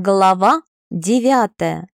Глава девятая.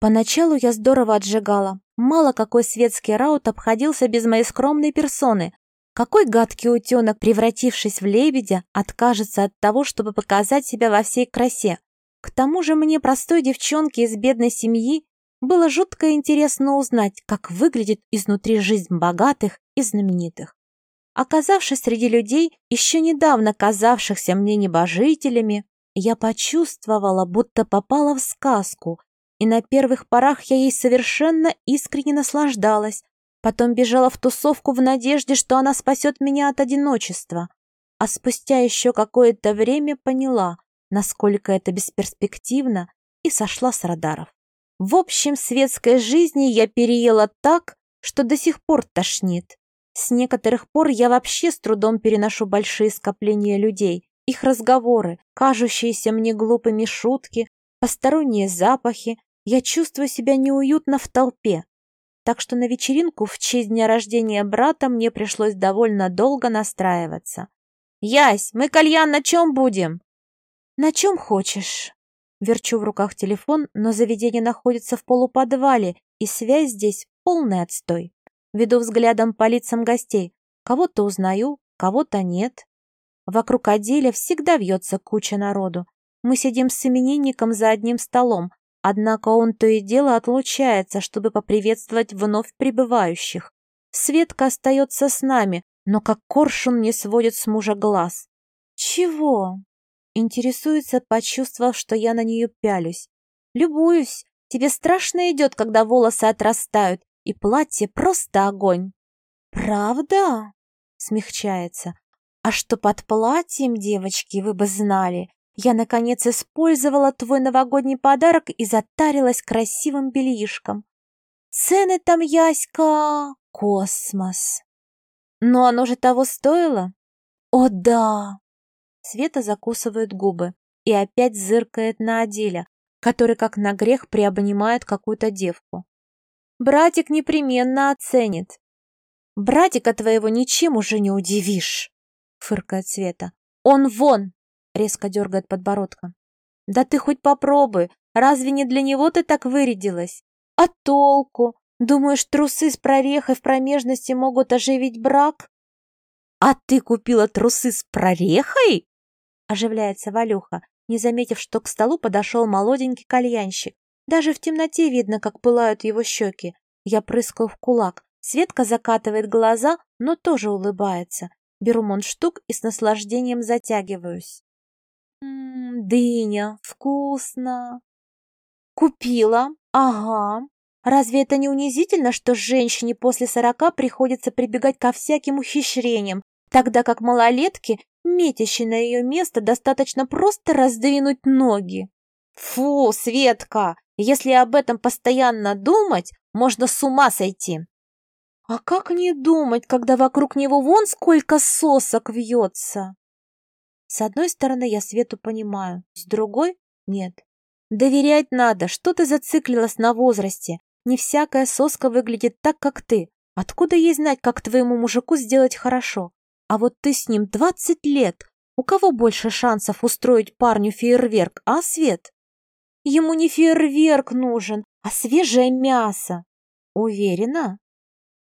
Поначалу я здорово отжигала. Мало какой светский раут обходился без моей скромной персоны. Какой гадкий утенок, превратившись в лебедя, откажется от того, чтобы показать себя во всей красе. К тому же мне, простой девчонке из бедной семьи, было жутко интересно узнать, как выглядит изнутри жизнь богатых и знаменитых. Оказавшись среди людей, еще недавно казавшихся мне небожителями, я почувствовала, будто попала в сказку, и на первых порах я ей совершенно искренне наслаждалась, потом бежала в тусовку в надежде, что она спасет меня от одиночества, а спустя еще какое-то время поняла, насколько это бесперспективно, и сошла с радаров. В общем, светской жизни я переела так, что до сих пор тошнит. С некоторых пор я вообще с трудом переношу большие скопления людей, их разговоры, кажущиеся мне глупыми шутки, посторонние запахи, я чувствую себя неуютно в толпе. Так что на вечеринку в честь дня рождения брата мне пришлось довольно долго настраиваться. «Ясь, мы кальян на чем будем?» «На чем хочешь». Верчу в руках телефон, но заведение находится в полуподвале, и связь здесь полный отстой. Веду взглядом по лицам гостей. Кого-то узнаю, кого-то нет. Вокруг Аделя всегда вьется куча народу. Мы сидим с именинником за одним столом, однако он то и дело отлучается, чтобы поприветствовать вновь прибывающих. Светка остается с нами, но как коршун не сводит с мужа глаз. «Чего?» Интересуется, почувствовав, что я на нее пялюсь. «Любуюсь. Тебе страшно идет, когда волосы отрастают, и платье просто огонь». «Правда?» Смягчается. А что под платьем, девочки, вы бы знали. Я, наконец, использовала твой новогодний подарок и затарилась красивым бельишком. Цены там, Яська, космос. Но оно же того стоило? О, да! Света закусывает губы и опять зыркает на Аделя, который как на грех приобнимает какую-то девку. Братик непременно оценит. Братика твоего ничем уже не удивишь. — фыркает Света. «Он вон!» — резко дергает подбородком. «Да ты хоть попробуй, разве не для него ты так вырядилась? А толку? Думаешь, трусы с прорехой в промежности могут оживить брак?» «А ты купила трусы с прорехой?» — оживляется Валюха, не заметив, что к столу подошел молоденький кальянщик. Даже в темноте видно, как пылают его щеки. Я прыскаю в кулак. Светка закатывает глаза, но тоже улыбается. Беру мундштук и с наслаждением затягиваюсь. Ммм, дыня, вкусно. Купила, ага. Разве это не унизительно, что женщине после сорока приходится прибегать ко всяким ухищрениям, тогда как малолетке, метящей на ее место, достаточно просто раздвинуть ноги? Фу, Светка, если об этом постоянно думать, можно с ума сойти. А как не думать, когда вокруг него вон сколько сосок вьется? С одной стороны, я Свету понимаю, с другой — нет. Доверять надо, что ты зациклилась на возрасте. Не всякая соска выглядит так, как ты. Откуда ей знать, как твоему мужику сделать хорошо? А вот ты с ним двадцать лет. У кого больше шансов устроить парню фейерверк, а, Свет? Ему не фейерверк нужен, а свежее мясо. Уверена?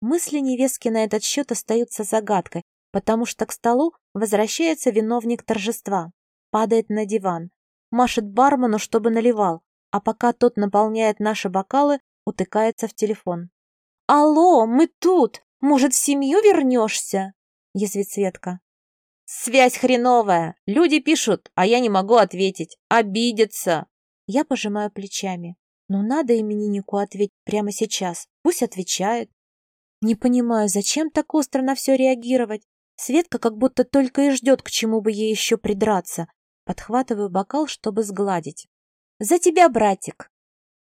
Мысли невестки на этот счет остаются загадкой, потому что к столу возвращается виновник торжества, падает на диван, машет бармену, чтобы наливал, а пока тот наполняет наши бокалы, утыкается в телефон. «Алло, мы тут! Может, в семью вернешься?» — язвит Светка. «Связь хреновая! Люди пишут, а я не могу ответить. Обидятся!» Я пожимаю плечами. «Ну надо имениннику ответить прямо сейчас. Пусть отвечает. Не понимаю, зачем так остро на все реагировать? Светка как будто только и ждет, к чему бы ей еще придраться. Подхватываю бокал, чтобы сгладить. «За тебя, братик!»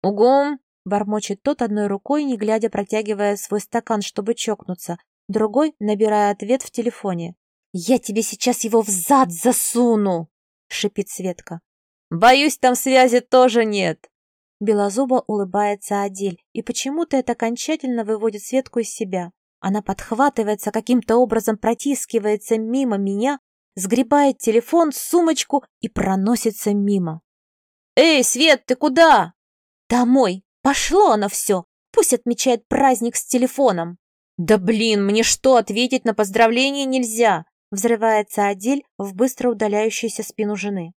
«Угум!» — бормочет тот одной рукой, не глядя, протягивая свой стакан, чтобы чокнуться, другой набирая ответ в телефоне. «Я тебе сейчас его в зад засуну!» — шипит Светка. «Боюсь, там связи тоже нет!» Белозубо улыбается Адель, и почему-то это окончательно выводит Светку из себя. Она подхватывается, каким-то образом протискивается мимо меня, сгребает телефон, сумочку и проносится мимо. «Эй, Свет, ты куда?» «Домой. Пошло оно все. Пусть отмечает праздник с телефоном». «Да блин, мне что, ответить на поздравление нельзя?» Взрывается Адель в быстро удаляющуюся спину жены.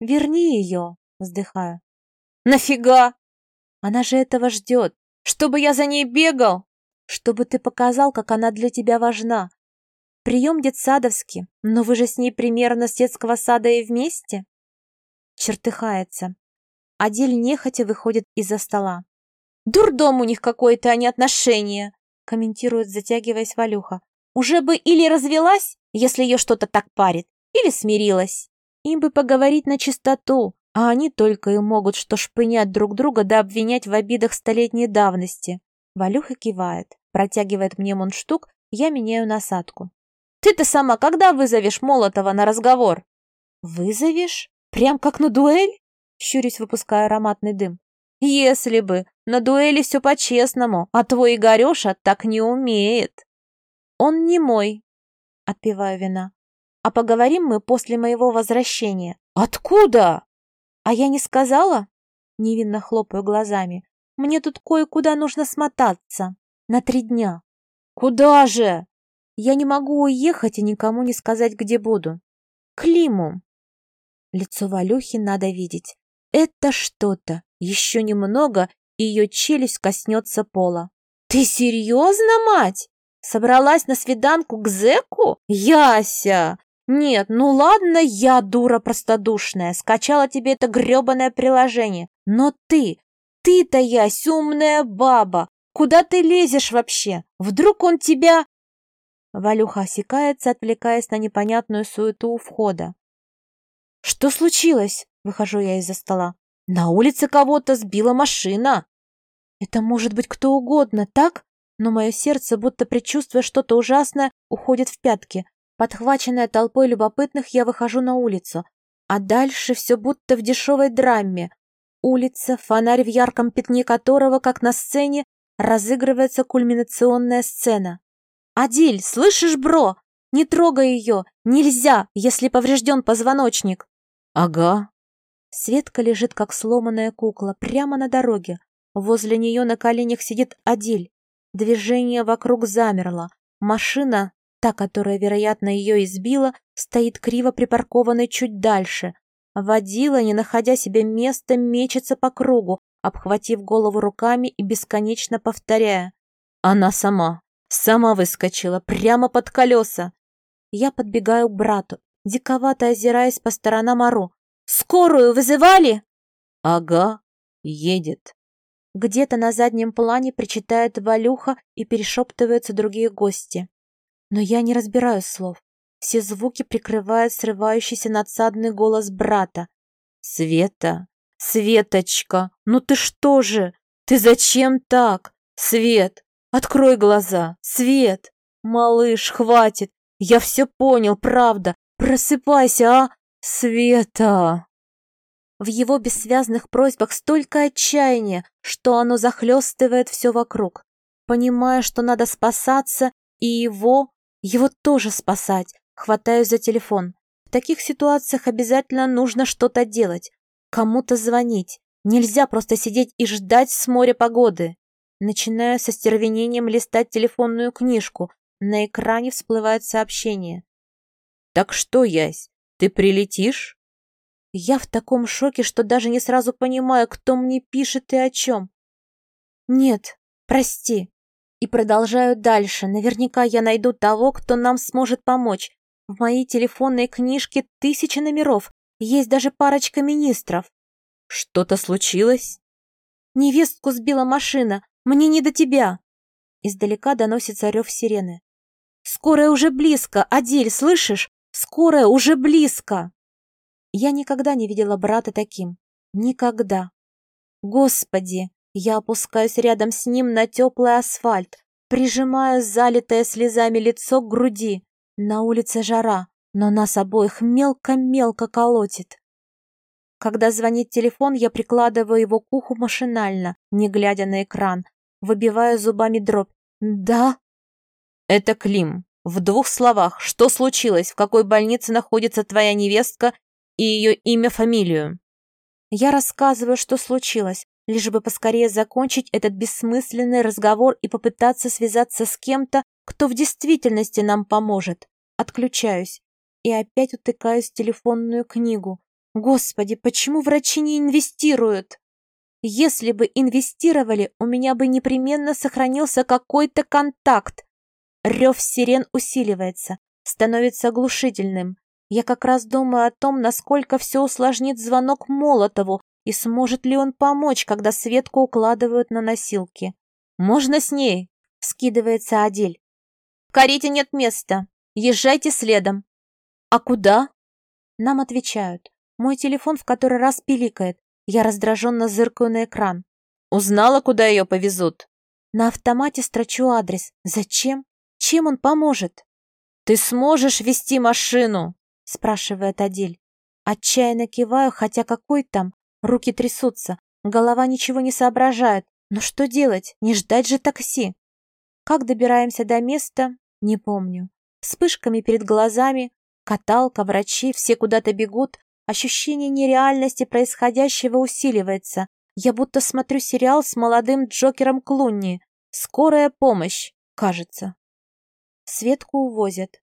«Верни ее», вздыхаю. «Нафига?» «Она же этого ждет. Чтобы я за ней бегал?» «Чтобы ты показал, как она для тебя важна. Прием детсадовский, но вы же с ней примерно с детского сада и вместе?» Чертыхается. Адель нехотя выходит из-за стола. «Дурдом у них какое-то, а не отношения!» комментирует, затягиваясь Валюха. «Уже бы или развелась, если ее что-то так парит, или смирилась. Им бы поговорить на чистоту, а они только и могут что шпынять друг друга да обвинять в обидах столетней давности». Валюха кивает, протягивает мне мундштук, я меняю насадку. «Ты-то сама когда вызовешь Молотова на разговор?» «Вызовешь? Прям как на дуэль?» Щурюсь, выпуская ароматный дым. «Если бы! На дуэли все по-честному, а твой Игореша так не умеет!» «Он не мой!» Отпиваю вина. «А поговорим мы после моего возвращения». «Откуда?» «А я не сказала?» Невинно хлопаю глазами. «Мне тут кое-куда нужно смотаться. На три дня». «Куда же?» «Я не могу уехать и никому не сказать, где буду». «Климу». Лицо Валюхи надо видеть. Это что-то. Еще немного, и ее челюсть коснется пола. «Ты серьезно, мать? Собралась на свиданку к зэку? Яся! Нет, ну ладно, я дура простодушная, скачала тебе это гребаное приложение. Но ты, ты-то, Ясь, умная баба, куда ты лезешь вообще? Вдруг он тебя...» Валюха осекается, отвлекаясь на непонятную суету у входа. «Что случилось?» Выхожу я из-за стола. На улице кого-то сбила машина. Это может быть кто угодно, так? Но мое сердце, будто предчувствуя что-то ужасное, уходит в пятки. Подхваченная толпой любопытных, я выхожу на улицу. А дальше все будто в дешевой драме. Улица, фонарь в ярком пятне которого, как на сцене, разыгрывается кульминационная сцена. «Адиль, слышишь, бро? Не трогай ее! Нельзя, если поврежден позвоночник!» «Ага», Светка лежит, как сломанная кукла, прямо на дороге. Возле нее на коленях сидит Адиль. Движение вокруг замерло. Машина, та, которая, вероятно, ее избила, стоит криво припаркованной чуть дальше. Водила, не находя себе места, мечется по кругу, обхватив голову руками и бесконечно повторяя. Она сама, сама выскочила, прямо под колеса. Я подбегаю к брату, диковато озираясь по сторонам ору. «Скорую вызывали?» «Ага, едет». Где-то на заднем плане причитает Валюха и перешептываются другие гости. Но я не разбираю слов. Все звуки прикрывает срывающийся надсадный голос брата. «Света! Светочка! Ну ты что же? Ты зачем так? Свет! Открой глаза! Свет! Малыш, хватит! Я все понял, правда! Просыпайся, а! «Света!» В его бессвязных просьбах столько отчаяния, что оно захлестывает все вокруг. Понимая, что надо спасаться, и его, его тоже спасать, хватаюсь за телефон. В таких ситуациях обязательно нужно что-то делать, кому-то звонить. Нельзя просто сидеть и ждать с моря погоды. Начинаю со стервенением листать телефонную книжку. На экране всплывает сообщение. «Так что, Ясь, ты прилетишь? Я в таком шоке, что даже не сразу понимаю, кто мне пишет и о чем. Нет, прости. И продолжаю дальше. Наверняка я найду того, кто нам сможет помочь. В моей телефонной книжке тысячи номеров. Есть даже парочка министров. Что-то случилось? Невестку сбила машина. Мне не до тебя. Издалека доносится рев сирены. Скорая уже близко. Адель, слышишь? Скорая уже близко!» Я никогда не видела брата таким. Никогда. Господи! Я опускаюсь рядом с ним на теплый асфальт, прижимаю залитое слезами лицо к груди. На улице жара, но нас обоих мелко-мелко колотит. Когда звонит телефон, я прикладываю его к уху машинально, не глядя на экран, выбиваю зубами дробь. «Да?» «Это Клим», в двух словах, что случилось, в какой больнице находится твоя невестка и ее имя, фамилию. Я рассказываю, что случилось, лишь бы поскорее закончить этот бессмысленный разговор и попытаться связаться с кем-то, кто в действительности нам поможет. Отключаюсь и опять утыкаюсь в телефонную книгу. Господи, почему врачи не инвестируют? Если бы инвестировали, у меня бы непременно сохранился какой-то контакт. Рев сирен усиливается, становится оглушительным. Я как раз думаю о том, насколько все усложнит звонок Молотову и сможет ли он помочь, когда Светку укладывают на носилки. «Можно с ней?» — скидывается Адель. «В карете нет места. Езжайте следом». «А куда?» Нам отвечают. Мой телефон в который раз пиликает. Я раздраженно зыркаю на экран. «Узнала, куда ее повезут?» На автомате строчу адрес. Зачем? Чем он поможет? «Ты сможешь вести машину?» спрашивает Адель. Отчаянно киваю, хотя какой там? Руки трясутся, голова ничего не соображает. Но что делать? Не ждать же такси. Как добираемся до места, не помню. Вспышками перед глазами, каталка, врачи, все куда-то бегут. Ощущение нереальности происходящего усиливается. Я будто смотрю сериал с молодым Джокером Клунни. Скорая помощь, кажется. Светку увозят.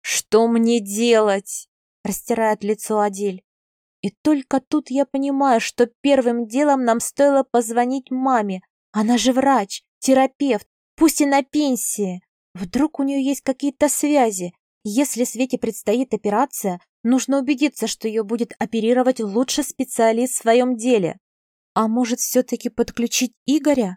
«Что мне делать?» — растирает лицо Адель. И только тут я понимаю, что первым делом нам стоило позвонить маме. Она же врач, терапевт, пусть и на пенсии. Вдруг у нее есть какие-то связи. Если Свете предстоит операция, нужно убедиться, что ее будет оперировать лучший специалист в своем деле. А может, все-таки подключить Игоря?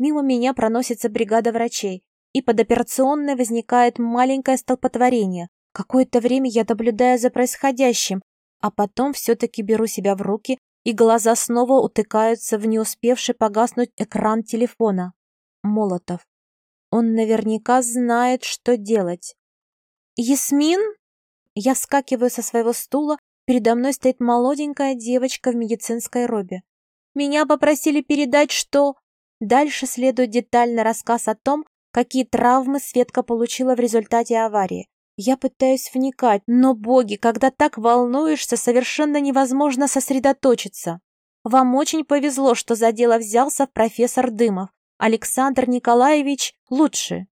Мимо меня проносится бригада врачей, и под операционной возникает маленькое столпотворение. Какое-то время я наблюдаю за происходящим, а потом все-таки беру себя в руки, и глаза снова утыкаются в не успевший погаснуть экран телефона. Молотов. Он наверняка знает, что делать. «Ясмин?» Я вскакиваю со своего стула, передо мной стоит молоденькая девочка в медицинской робе. «Меня попросили передать, что...» Дальше следует детальный рассказ о том, какие травмы Светка получила в результате аварии. Я пытаюсь вникать, но, боги, когда так волнуешься, совершенно невозможно сосредоточиться. Вам очень повезло, что за дело взялся профессор Дымов. Александр Николаевич лучше.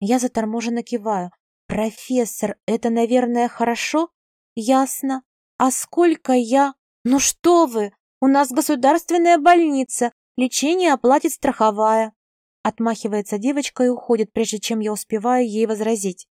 Я заторможенно киваю. Профессор, это, наверное, хорошо? Ясно. А сколько я... Ну что вы, у нас государственная больница, лечение оплатит страховая. Отмахивается девочка и уходит, прежде чем я успеваю ей возразить.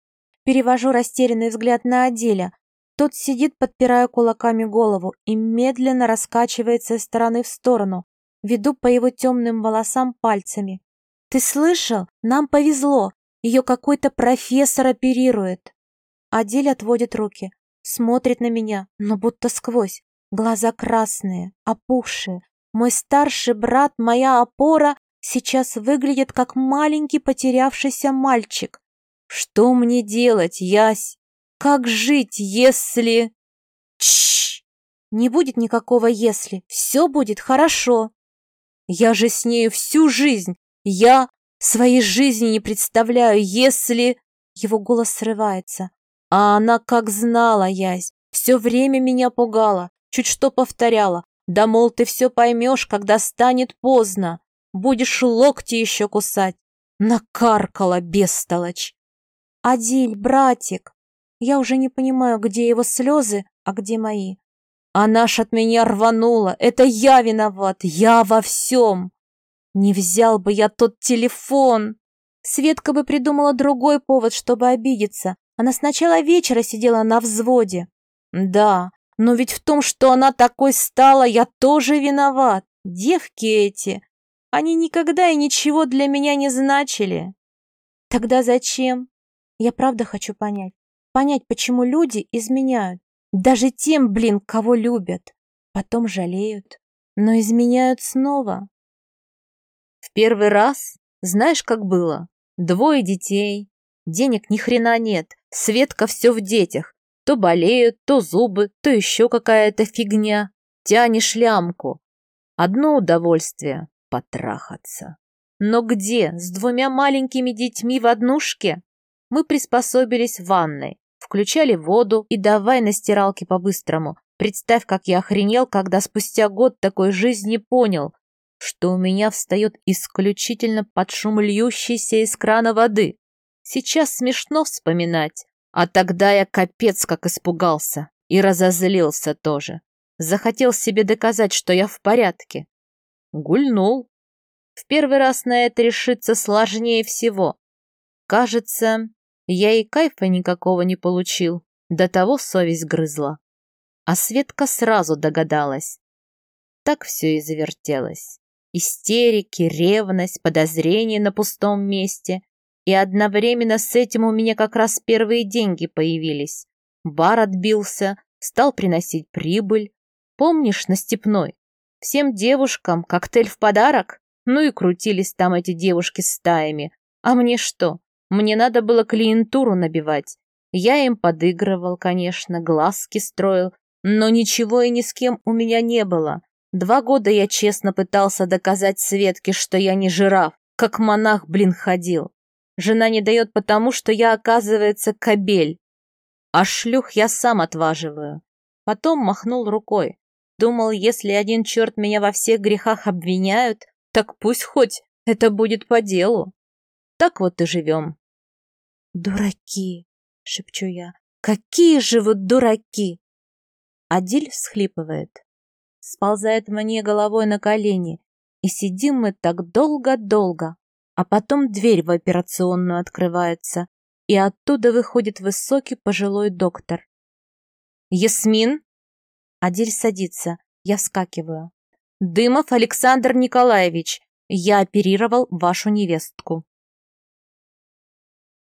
Перевожу растерянный взгляд на Аделя. Тот сидит, подпирая кулаками голову, и медленно раскачивается из стороны в сторону. Веду по его темным волосам пальцами. «Ты слышал? Нам повезло. Ее какой-то профессор оперирует». Адель отводит руки, смотрит на меня, но будто сквозь. Глаза красные, опухшие. Мой старший брат, моя опора, сейчас выглядит как маленький потерявшийся мальчик. Что мне делать, Ясь? Как жить, если... Чш! Не будет никакого «если». Все будет хорошо. Я же с нею всю жизнь. Я своей жизни не представляю, если... Его голос срывается. А она как знала, Ясь. Все время меня пугала. Чуть что повторяла. Да, мол, ты все поймешь, когда станет поздно. Будешь локти еще кусать. Накаркала, бестолочь. «Адиль, братик!» Я уже не понимаю, где его слезы, а где мои. Она ж от меня рванула. Это я виноват. Я во всем. Не взял бы я тот телефон. Светка бы придумала другой повод, чтобы обидеться. Она с начала вечера сидела на взводе. Да, но ведь в том, что она такой стала, я тоже виноват. Девки эти, они никогда и ничего для меня не значили. Тогда зачем? Я правда хочу понять. Понять, почему люди изменяют. Даже тем, блин, кого любят. Потом жалеют. Но изменяют снова. В первый раз, знаешь, как было? Двое детей. Денег ни хрена нет. Светка все в детях. То болеют, то зубы, то еще какая-то фигня. Тянешь лямку. Одно удовольствие — потрахаться. Но где? С двумя маленькими детьми в однушке? Мы приспособились в ванной, включали воду и давай на стиралке по-быстрому. Представь, как я охренел, когда спустя год такой жизни понял, что у меня встает исключительно под шум льющейся из крана воды. Сейчас смешно вспоминать, а тогда я капец как испугался и разозлился тоже. Захотел себе доказать, что я в порядке. Гульнул. В первый раз на это решиться сложнее всего. Кажется, я и кайфа никакого не получил, до того совесть грызла. А Светка сразу догадалась. Так все и завертелось. Истерики, ревность, подозрения на пустом месте. И одновременно с этим у меня как раз первые деньги появились. Бар отбился, стал приносить прибыль. Помнишь, на Степной? Всем девушкам коктейль в подарок? Ну и крутились там эти девушки стаями. А мне что? Мне надо было клиентуру набивать. Я им подыгрывал, конечно, глазки строил, но ничего и ни с кем у меня не было. Два года я честно пытался доказать Светке, что я не жираф, как монах, блин, ходил. Жена не дает потому, что я, оказывается, кобель. А шлюх я сам отваживаю. Потом махнул рукой. Думал, если один черт меня во всех грехах обвиняют, так пусть хоть это будет по делу. Так вот и живем. «Дураки!» — шепчу я. «Какие же вы дураки!» Адиль всхлипывает сползает мне головой на колени, и сидим мы так долго-долго, а потом дверь в операционную открывается, и оттуда выходит высокий пожилой доктор. «Ясмин?» Адиль садится, я вскакиваю. «Дымов Александр Николаевич, я оперировал вашу невестку».